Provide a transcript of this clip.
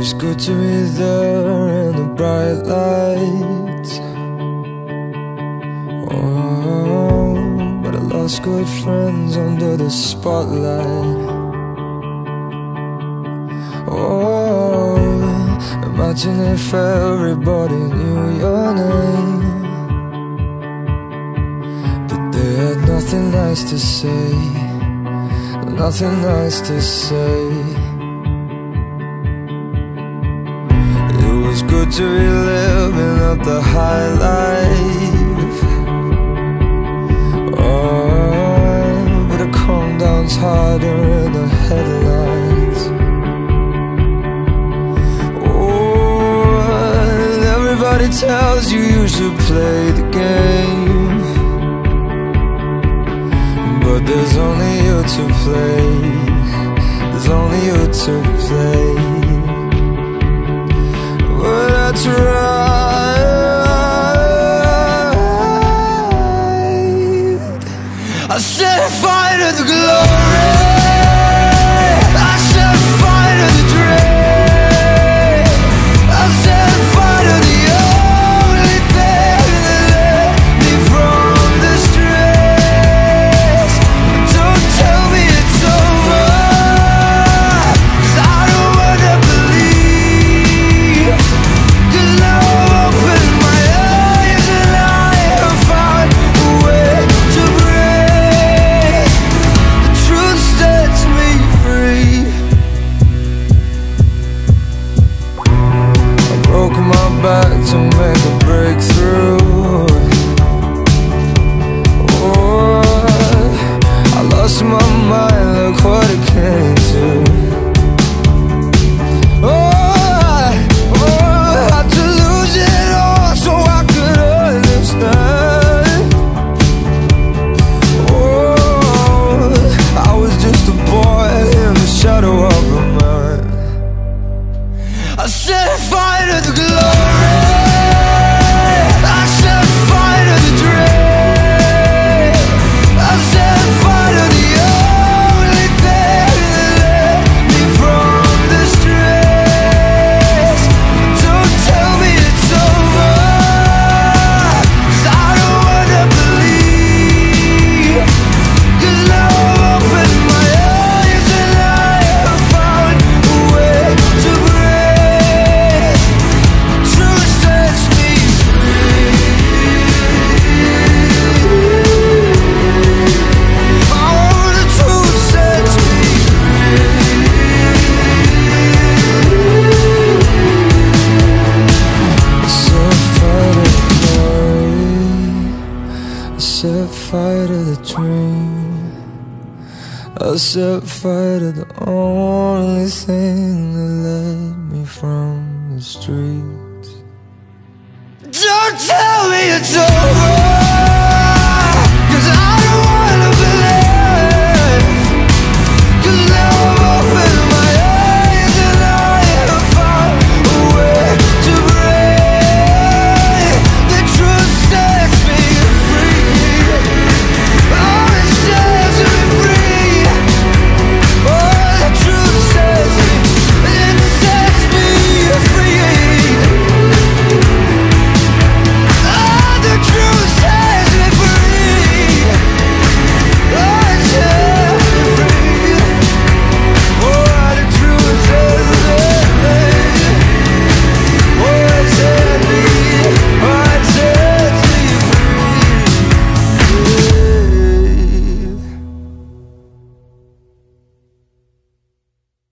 was good to be there in the bright lights. Oh, but I lost good friends under the spotlight. Oh, imagine if everybody knew your name. But they had nothing nice to say, nothing nice to say. It was good to be living up the high life. Oh, but a calm down's harder in the headlights. Oh, and everybody tells you you should play the game. But there's only you to play. There's only you to play. I set fire to the glory. Back I set fire to the only thing that led me from the streets. Don't tell me it's over.